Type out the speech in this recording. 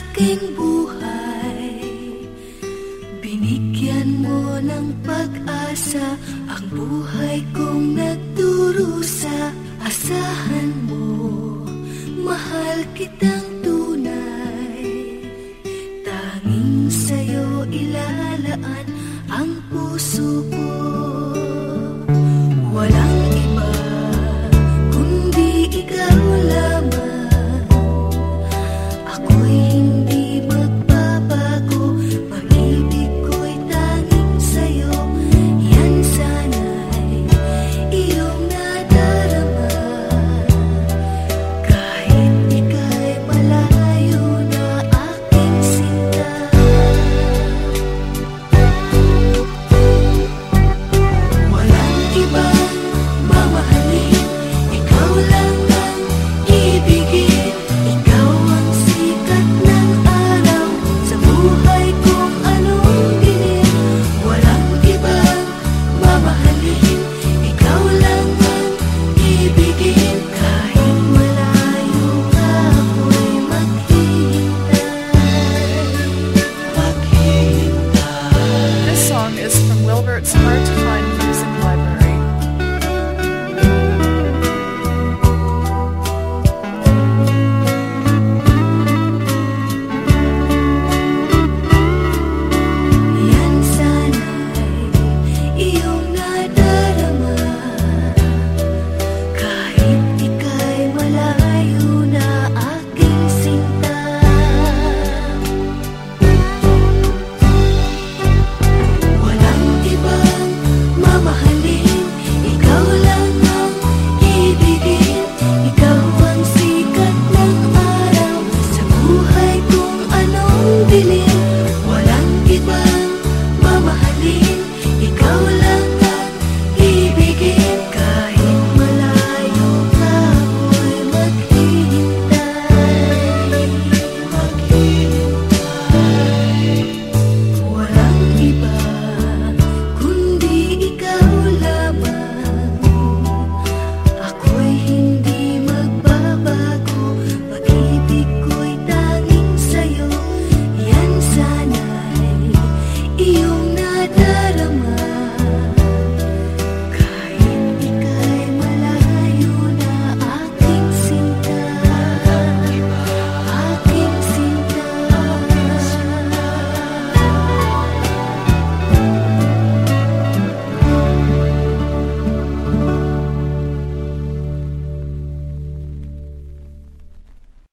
aking buhay. Binigyan mo ng pag-asa Ang buhay kong nagdurusa Asahan mo, mahal kitang tunay. Tanging sa'yo ilalaan ang puso ko.